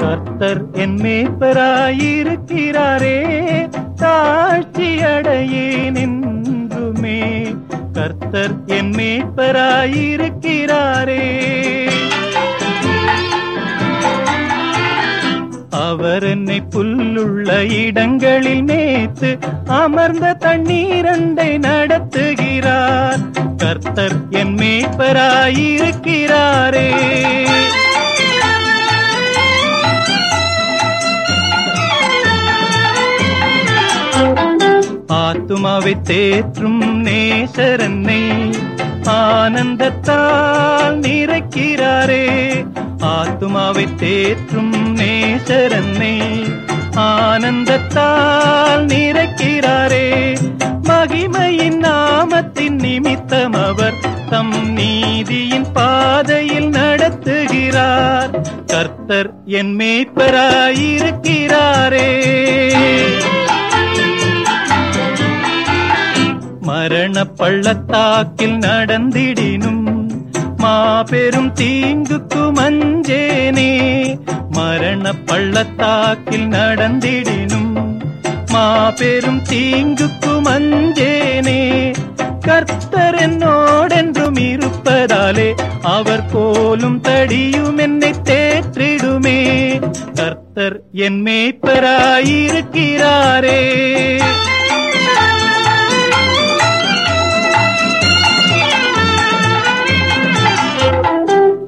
கர்த்தர் என் மேய்ப்பராயிருக்கிறாரே தாழ்ச்சி என்றுமே கர்த்தர் என் மேய்ப்பராயிருக்கிறாரே. அவர் என்னை புல்லுள்ள இடங்களில் நேத்து அமர்ந்த தண்ணீரண்டை நடத்துகிறார். கர்த்தர் என் மேய்ப்பராயிருக்கிறாரே. ஆத்துமாவை தேற்றும் நேசரன்னை ஆனந்தத்தால் நிறைக்கிறாரே. ஆத்துமாவை தேற்றும் நேசரன்னை ஆனந்தத்தால் நிறைக்கிறாரே. மகிமையின் நாமத்தின் நிமித்தம் அவர் தம் நீதியின் பாதையில் நடத்துகிறார். கர்த்தர் என் மேய்ப்பராயிருக்கிறாரே. மரண பள்ளத்தாக்கில் நடந்திடினும் மாபெரும் தீங்குக்கு மஞ்சேனே. மரண பள்ளத்தாக்கில் நடந்திடினும் மாபெரும் தீங்குக்கு மஞ்சேனே கர்த்தர் என்னோடென்றும் இருப்பதாலே அவர் கோலும் தடியும் என்னை தேற்றிடுமே கர்த்தர் என் மேய்ப்பராயிருக்கிறாரே.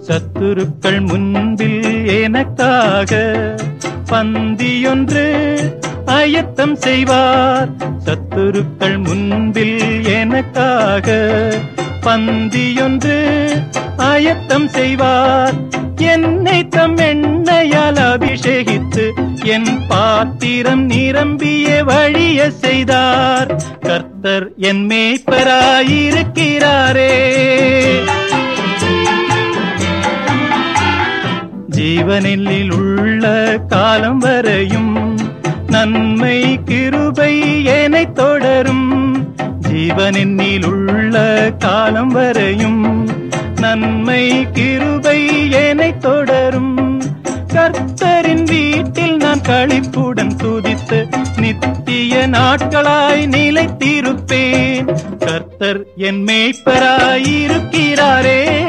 சத்துருக்கள் முன்பில் எனக்காக பந்தியொன்று ஆயத்தம் செய்வார். சத்துருக்கள் முன்பில் எனக்காக பந்தியொன்று ஆயத்தம் செய்வார். என்னை தம் எண்ணையால் அபிஷேகித்து என் பாத்திரம் நிரம்பிய வழிய செய்தார். கர்த்தர் என் மேய்ப்பராயிருக்கிறாரே. ஜீவனில் உள்ள காலம் வரையும் நன்மை கிருபை என தொடரும். ஜீவனில் உள்ள காலம் வரையும் நன்மை கிருபை என தொடரும். கர்த்தரின் வீட்டில் நான் கழிப்புடன் துதித்து நித்திய நாட்களாய் நிலைத்திருப்பேன். கர்த்தர் என் மேய்ப்பராயிருக்கிறாரே.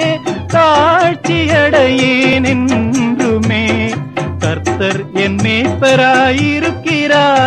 தாழ்ச்சியடையேன் என்றுமே கர்த்தர் என் மேய்ப்பராயிருக்கிறாரே